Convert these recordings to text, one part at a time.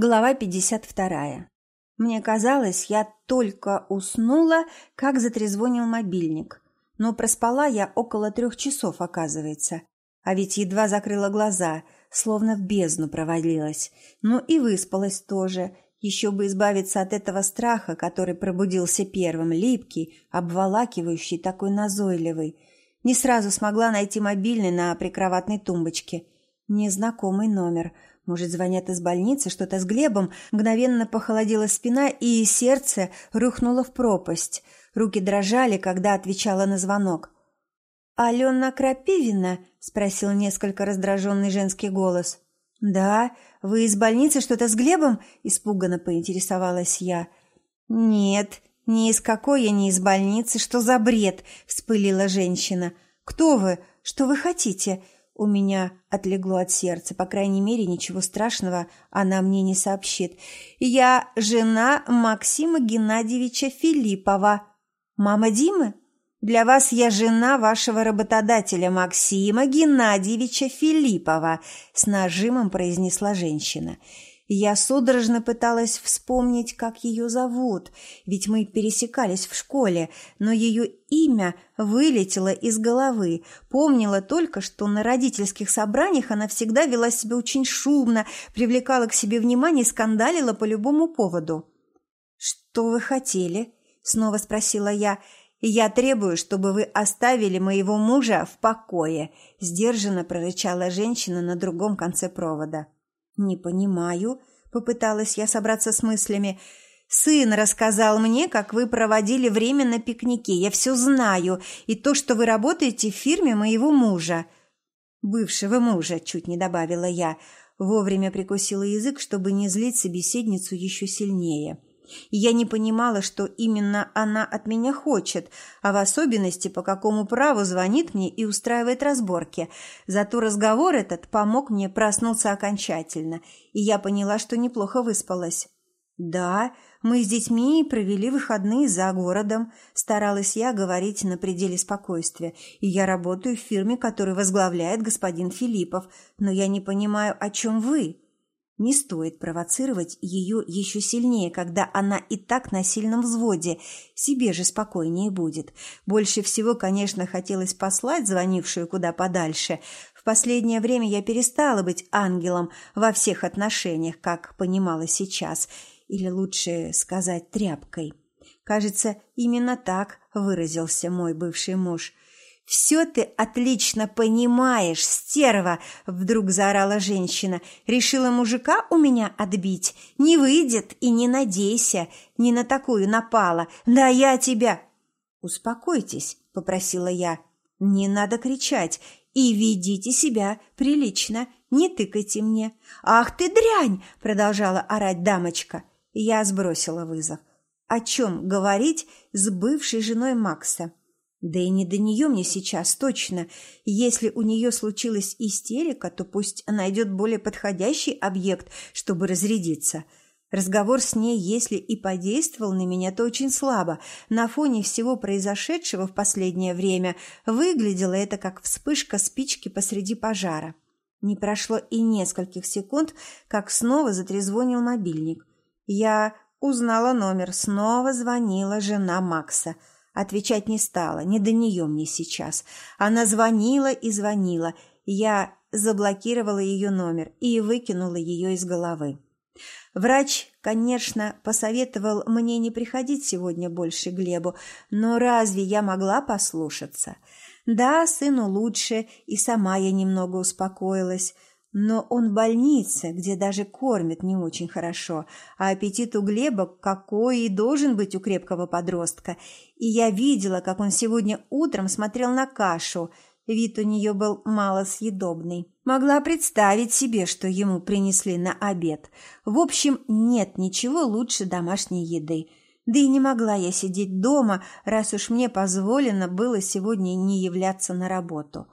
Глава 52. Мне казалось, я только уснула, как затрезвонил мобильник. Но проспала я около трех часов, оказывается. А ведь едва закрыла глаза, словно в бездну провалилась. Ну и выспалась тоже. Еще бы избавиться от этого страха, который пробудился первым, липкий, обволакивающий, такой назойливый. Не сразу смогла найти мобильный на прикроватной тумбочке. Незнакомый номер – может, звонят из больницы, что-то с Глебом. Мгновенно похолодела спина, и сердце рухнуло в пропасть. Руки дрожали, когда отвечала на звонок. «Алена Крапивина?» – спросил несколько раздраженный женский голос. «Да, вы из больницы что-то с Глебом?» – испуганно поинтересовалась я. «Нет, ни из какой я не из больницы. Что за бред?» – вспылила женщина. «Кто вы? Что вы хотите?» У меня отлегло от сердца, по крайней мере, ничего страшного она мне не сообщит. Я жена Максима Геннадьевича Филиппова. Мама Димы? Для вас я жена вашего работодателя Максима Геннадьевича Филиппова, с нажимом произнесла женщина. Я судорожно пыталась вспомнить, как ее зовут, ведь мы пересекались в школе, но ее имя вылетело из головы. Помнила только, что на родительских собраниях она всегда вела себя очень шумно, привлекала к себе внимание и скандалила по любому поводу. «Что вы хотели?» – снова спросила я. «Я требую, чтобы вы оставили моего мужа в покое», – сдержанно прорычала женщина на другом конце провода. «Не понимаю», — попыталась я собраться с мыслями. «Сын рассказал мне, как вы проводили время на пикнике. Я все знаю. И то, что вы работаете в фирме моего мужа». «Бывшего мужа», — чуть не добавила я. Вовремя прикусила язык, чтобы не злить собеседницу еще сильнее я не понимала, что именно она от меня хочет, а в особенности, по какому праву звонит мне и устраивает разборки. Зато разговор этот помог мне проснуться окончательно, и я поняла, что неплохо выспалась. «Да, мы с детьми провели выходные за городом», – старалась я говорить на пределе спокойствия. «И я работаю в фирме, которую возглавляет господин Филиппов, но я не понимаю, о чем вы». Не стоит провоцировать ее еще сильнее, когда она и так на сильном взводе. Себе же спокойнее будет. Больше всего, конечно, хотелось послать звонившую куда подальше. В последнее время я перестала быть ангелом во всех отношениях, как понимала сейчас. Или лучше сказать, тряпкой. Кажется, именно так выразился мой бывший муж – «Все ты отлично понимаешь, стерва!» – вдруг заорала женщина. «Решила мужика у меня отбить? Не выйдет и не надейся, не на такую напала. Да я тебя...» «Успокойтесь», – попросила я. «Не надо кричать и ведите себя прилично, не тыкайте мне». «Ах ты дрянь!» – продолжала орать дамочка. Я сбросила вызов. О чем говорить с бывшей женой Макса? Да и не до нее мне сейчас, точно. Если у нее случилась истерика, то пусть найдет более подходящий объект, чтобы разрядиться. Разговор с ней, если и подействовал на меня, то очень слабо. На фоне всего произошедшего в последнее время выглядело это как вспышка спички посреди пожара. Не прошло и нескольких секунд, как снова затрезвонил мобильник. Я узнала номер. Снова звонила жена Макса – Отвечать не стала, не до нее мне сейчас. Она звонила и звонила. Я заблокировала ее номер и выкинула ее из головы. Врач, конечно, посоветовал мне не приходить сегодня больше к Глебу, но разве я могла послушаться? Да, сыну лучше, и сама я немного успокоилась. Но он в больнице, где даже кормят не очень хорошо, а аппетит у Глеба какой и должен быть у крепкого подростка. И я видела, как он сегодня утром смотрел на кашу. Вид у нее был малосъедобный. Могла представить себе, что ему принесли на обед. В общем, нет ничего лучше домашней еды. Да и не могла я сидеть дома, раз уж мне позволено было сегодня не являться на работу.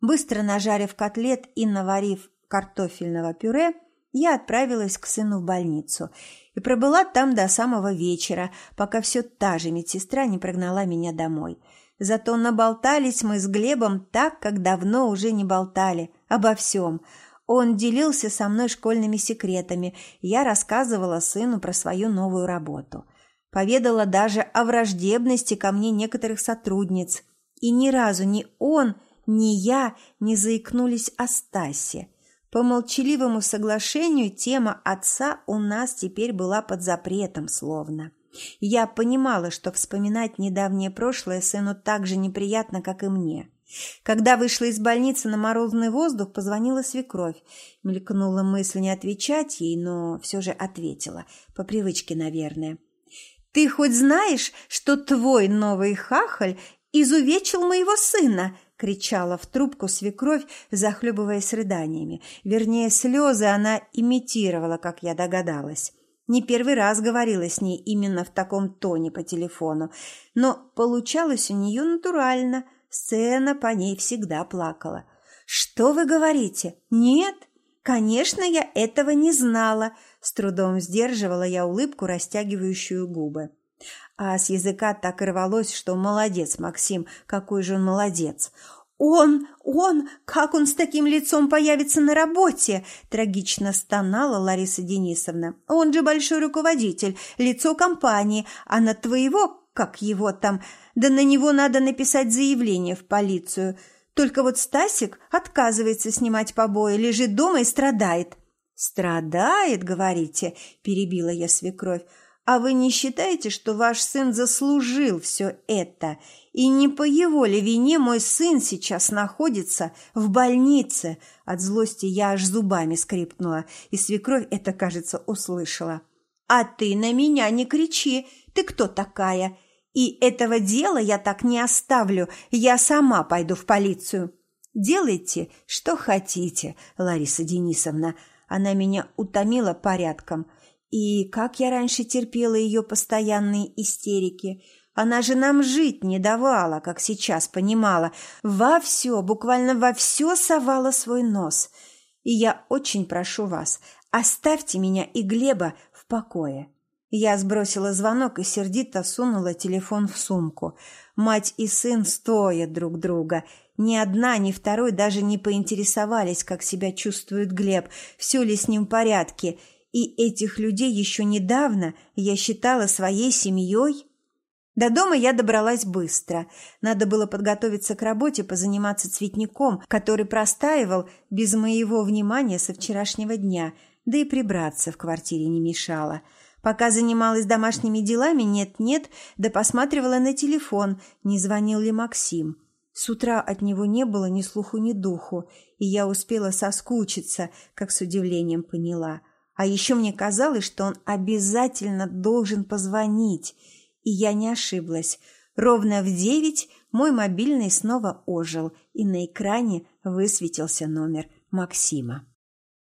Быстро нажарив котлет и наварив картофельного пюре, я отправилась к сыну в больницу и пробыла там до самого вечера, пока все та же медсестра не прогнала меня домой. Зато наболтались мы с Глебом так, как давно уже не болтали, обо всем. Он делился со мной школьными секретами, я рассказывала сыну про свою новую работу. Поведала даже о враждебности ко мне некоторых сотрудниц. И ни разу ни он, ни я не заикнулись о Стасе. По молчаливому соглашению тема отца у нас теперь была под запретом словно. Я понимала, что вспоминать недавнее прошлое сыну так же неприятно, как и мне. Когда вышла из больницы на морозный воздух, позвонила свекровь. Мелькнула мысль не отвечать ей, но все же ответила. По привычке, наверное. «Ты хоть знаешь, что твой новый хахаль изувечил моего сына?» Кричала в трубку свекровь, захлебываясь рыданиями. Вернее, слезы она имитировала, как я догадалась. Не первый раз говорила с ней именно в таком тоне по телефону, но получалось у нее натурально – Сцена по ней всегда плакала. «Что вы говорите? Нет? Конечно, я этого не знала!» С трудом сдерживала я улыбку, растягивающую губы. А с языка так и рвалось, что молодец, Максим, какой же он молодец. «Он, он, как он с таким лицом появится на работе?» – трагично стонала Лариса Денисовна. «Он же большой руководитель, лицо компании, а на твоего как его там, да на него надо написать заявление в полицию. Только вот Стасик отказывается снимать побои, лежит дома и страдает. «Страдает, говорите?» – перебила я свекровь. «А вы не считаете, что ваш сын заслужил все это? И не по его ли вине мой сын сейчас находится в больнице?» От злости я аж зубами скрипнула, и свекровь это, кажется, услышала. «А ты на меня не кричи! Ты кто такая? И этого дела я так не оставлю, я сама пойду в полицию». «Делайте, что хотите, Лариса Денисовна». Она меня утомила порядком. И как я раньше терпела ее постоянные истерики. Она же нам жить не давала, как сейчас понимала. Во все, буквально во все совала свой нос. И я очень прошу вас, оставьте меня и Глеба покое. Я сбросила звонок и сердито сунула телефон в сумку. Мать и сын стоят друг друга. Ни одна, ни второй даже не поинтересовались, как себя чувствует Глеб, все ли с ним в порядке. И этих людей еще недавно я считала своей семьей. До дома я добралась быстро. Надо было подготовиться к работе, позаниматься цветником, который простаивал без моего внимания со вчерашнего дня – да и прибраться в квартире не мешало. Пока занималась домашними делами, нет-нет, да посматривала на телефон, не звонил ли Максим. С утра от него не было ни слуху, ни духу, и я успела соскучиться, как с удивлением поняла. А еще мне казалось, что он обязательно должен позвонить. И я не ошиблась. Ровно в девять мой мобильный снова ожил, и на экране высветился номер Максима.